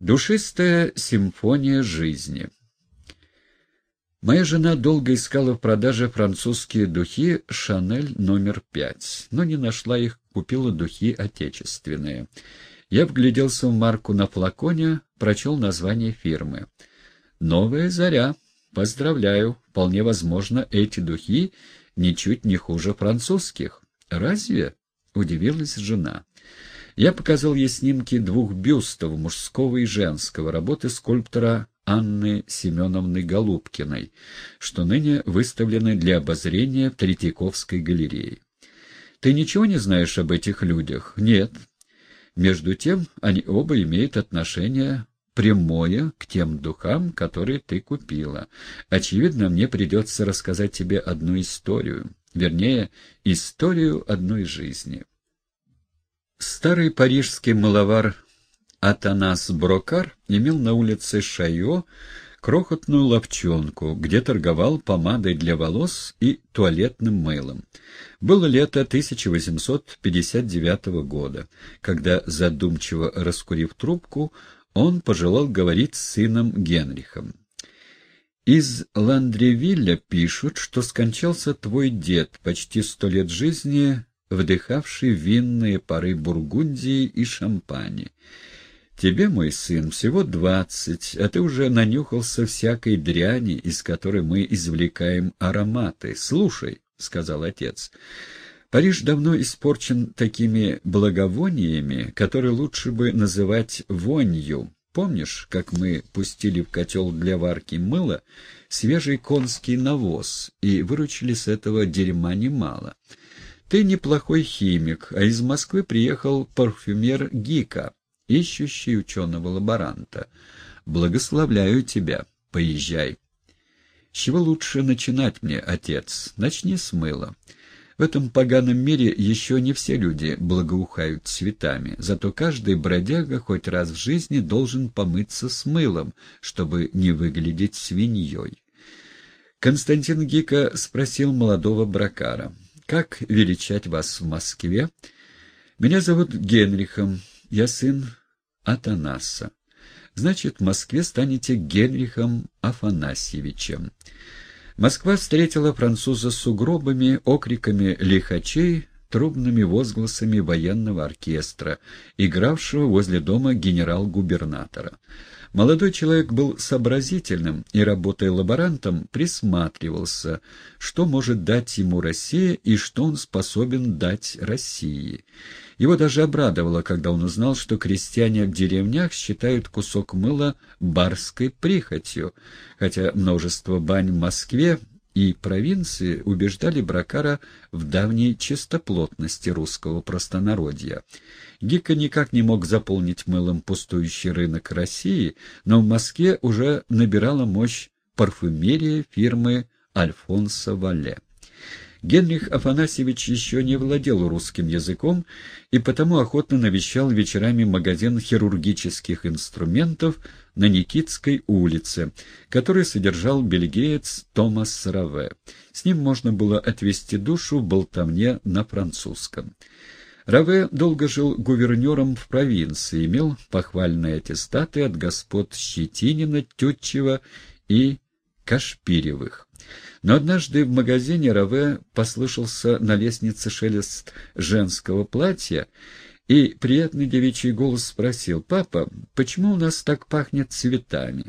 Душистая симфония жизни Моя жена долго искала в продаже французские духи «Шанель номер пять», но не нашла их, купила духи отечественные. Я вгляделся в марку на флаконе, прочел название фирмы. «Новая заря. Поздравляю. Вполне возможно, эти духи ничуть не хуже французских». «Разве?» — удивилась жена. Я показал ей снимки двух бюстов, мужского и женского, работы скульптора Анны Семеновны Голубкиной, что ныне выставлены для обозрения в Третьяковской галерее. «Ты ничего не знаешь об этих людях?» «Нет». Между тем, они оба имеют отношение прямое к тем духам, которые ты купила. Очевидно, мне придется рассказать тебе одну историю, вернее, историю одной жизни. Старый парижский маловар Атанас Брокар имел на улице Шайо крохотную ловчонку, где торговал помадой для волос и туалетным мылом. Было лето 1859 года, когда, задумчиво раскурив трубку, он пожелал говорить с сыном Генрихом. Из Ландревилля пишут, что скончался твой дед, почти сто лет жизни вдыхавший винные пары Бургундии и шампани. Тебе, мой сын, всего двадцать, а ты уже нанюхался всякой дряни, из которой мы извлекаем ароматы. Слушай, — сказал отец, — Париж давно испорчен такими благовониями, которые лучше бы называть вонью. Помнишь, как мы пустили в котел для варки мыла свежий конский навоз и выручили с этого дерьма немало? Ты неплохой химик, а из Москвы приехал парфюмер Гика, ищущий ученого-лаборанта. Благословляю тебя. Поезжай. С чего лучше начинать мне, отец? Начни с мыла. В этом поганом мире еще не все люди благоухают цветами, зато каждый бродяга хоть раз в жизни должен помыться с мылом, чтобы не выглядеть свиньей. Константин Гика спросил молодого бракара. Как величать вас в Москве? Меня зовут Генрихом, я сын Атанаса. Значит, в Москве станете Генрихом Афанасьевичем. Москва встретила француза сугробами, окриками лихачей, трубными возгласами военного оркестра, игравшего возле дома генерал-губернатора. Молодой человек был сообразительным и, работая лаборантом, присматривался, что может дать ему Россия и что он способен дать России. Его даже обрадовало, когда он узнал, что крестьяне в деревнях считают кусок мыла барской прихотью, хотя множество бань в Москве и провинции убеждали Бракара в давней чистоплотности русского простонародья. Гика никак не мог заполнить мылом пустующий рынок России, но в Москве уже набирала мощь парфюмерия фирмы Альфонсо Вале. Генрих Афанасьевич еще не владел русским языком и потому охотно навещал вечерами магазин хирургических инструментов на Никитской улице, который содержал бельгиец Томас Раве. С ним можно было отвести душу в болтовне на французском. Раве долго жил гувернером в провинции, имел похвальные аттестаты от господ Щетинина, Тютчева и Кашпиревых. Но однажды в магазине Раве послышался на лестнице шелест женского платья, и приятный девичий голос спросил, «Папа, почему у нас так пахнет цветами?»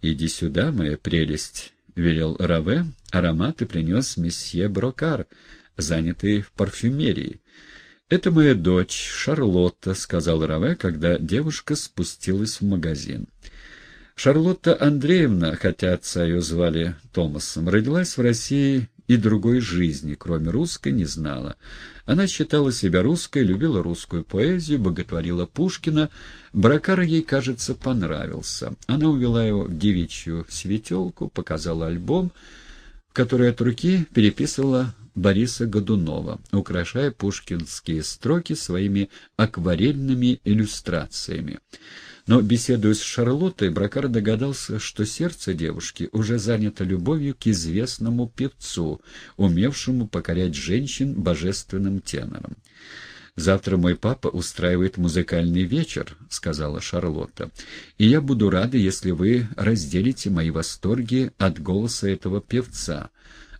«Иди сюда, моя прелесть», — велел Раве, ароматы принес месье Брокар, занятый в парфюмерии. «Это моя дочь, Шарлотта», — сказал Раве, когда девушка спустилась в магазин. Шарлотта Андреевна, хотя отца ее звали Томасом, родилась в России и другой жизни, кроме русской, не знала. Она считала себя русской, любила русскую поэзию, боготворила Пушкина. Бракар ей, кажется, понравился. Она увела его в девичью светелку, показала альбом, который от руки переписывала Бориса Годунова, украшая пушкинские строки своими акварельными иллюстрациями. Но, беседуя с Шарлоттой, Бракар догадался, что сердце девушки уже занято любовью к известному певцу, умевшему покорять женщин божественным тенором. «Завтра мой папа устраивает музыкальный вечер», — сказала Шарлотта. «И я буду рада, если вы разделите мои восторги от голоса этого певца.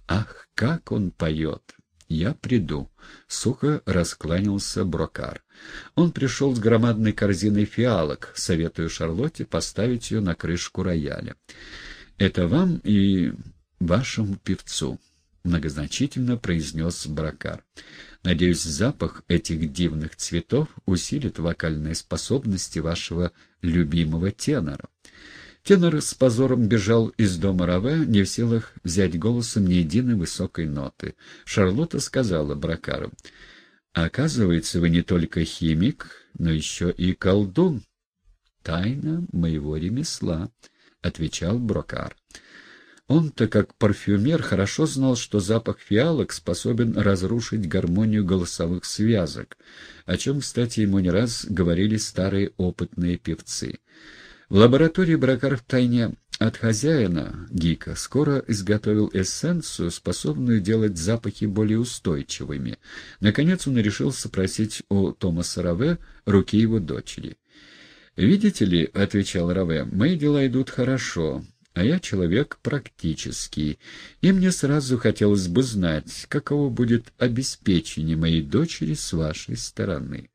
Ах, как он поет!» «Я приду», — сухо раскланялся Брокар. Он пришел с громадной корзиной фиалок, советую Шарлотте поставить ее на крышку рояля. «Это вам и вашему певцу», — многозначительно произнес Брокар. «Надеюсь, запах этих дивных цветов усилит вокальные способности вашего любимого тенора». Тенор с позором бежал из дома Раве, не в силах взять голосом ни единой высокой ноты. Шарлотта сказала Бракару, «Оказывается, вы не только химик, но еще и колдун». «Тайна моего ремесла», — отвечал Брокар. Он-то, как парфюмер, хорошо знал, что запах фиалок способен разрушить гармонию голосовых связок, о чем, кстати, ему не раз говорили старые опытные певцы. В лаборатории Бракар втайне от хозяина, Гика, скоро изготовил эссенцию, способную делать запахи более устойчивыми. Наконец он решил спросить у Томаса Раве руки его дочери. «Видите ли, — отвечал Раве, — мои дела идут хорошо, а я человек практический, и мне сразу хотелось бы знать, каково будет обеспечение моей дочери с вашей стороны».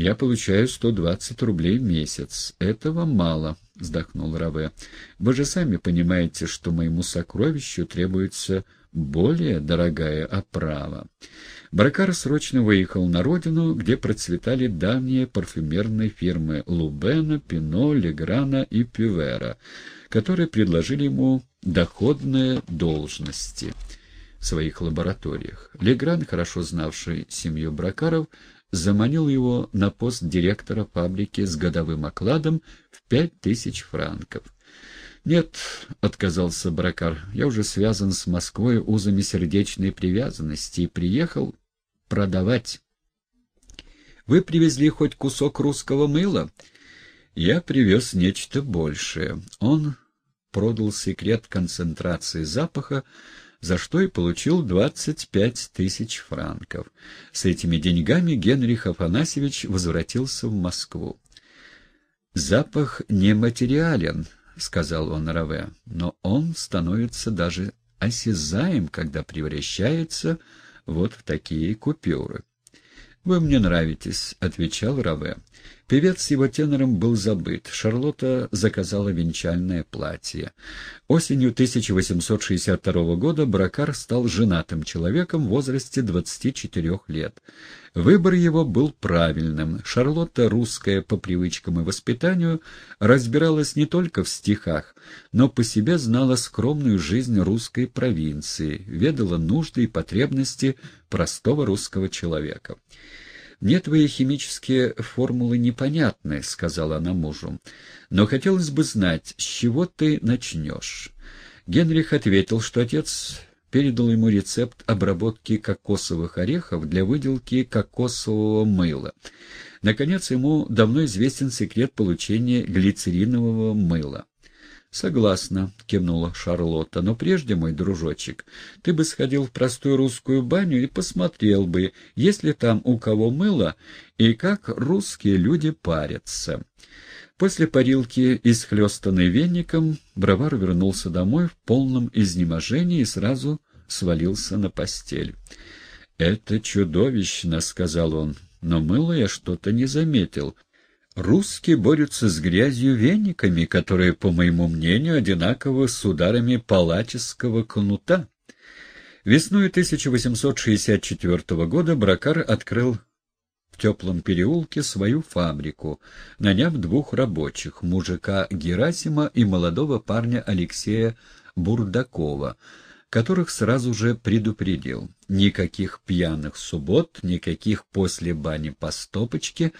«Я получаю 120 рублей в месяц. Этого мало», — вздохнул Раве. «Вы же сами понимаете, что моему сокровищу требуется более дорогая оправа». Бракар срочно выехал на родину, где процветали давние парфюмерные фирмы Лубена, Пино, Леграна и Пювера, которые предложили ему доходные должности в своих лабораториях. Легран, хорошо знавший семью Бракаров, заманил его на пост директора фабрики с годовым окладом в пять тысяч франков. «Нет», — отказался Бракар, — «я уже связан с Москвой узами сердечной привязанности и приехал продавать». «Вы привезли хоть кусок русского мыла?» «Я привез нечто большее». Он продал секрет концентрации запаха, за что и получил 25 тысяч франков. С этими деньгами Генрих Афанасьевич возвратился в Москву. «Запах нематериален», — сказал он Раве, — «но он становится даже осязаем, когда превращается вот в такие купюры». «Вы мне нравитесь», — отвечал Раве. Певец с его тенором был забыт. Шарлотта заказала венчальное платье. Осенью 1862 года Бракар стал женатым человеком в возрасте 24 лет. Выбор его был правильным. Шарлотта, русская по привычкам и воспитанию, разбиралась не только в стихах, но по себе знала скромную жизнь русской провинции, ведала нужды и потребности простого русского человека. «Мне твои химические формулы непонятны», — сказала она мужу. «Но хотелось бы знать, с чего ты начнешь». Генрих ответил, что отец передал ему рецепт обработки кокосовых орехов для выделки кокосового мыла. Наконец, ему давно известен секрет получения глицеринового мыла. «Согласна», — кивнула Шарлотта, — «но прежде, мой дружочек, ты бы сходил в простую русскую баню и посмотрел бы, есть ли там у кого мыло и как русские люди парятся». После парилки, исхлестанной веником, Бровар вернулся домой в полном изнеможении и сразу свалился на постель. «Это чудовищно», — сказал он, — «но мыло я что-то не заметил». Русские борются с грязью вениками, которые, по моему мнению, одинаковы с ударами палаческого кнута. Весной 1864 года Бракар открыл в теплом переулке свою фабрику, наняв двух рабочих, мужика Герасима и молодого парня Алексея Бурдакова, которых сразу же предупредил. Никаких пьяных суббот, никаких после бани по стопочке,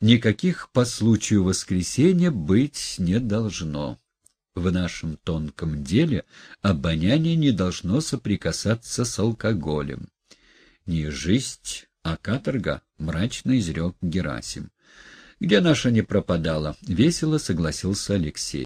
никаких по случаю воскресенья быть не должно. В нашем тонком деле обоняние не должно соприкасаться с алкоголем. Не жизнь, а каторга, — мрачно изрек Герасим. Где наша не пропадала? — весело согласился Алексей.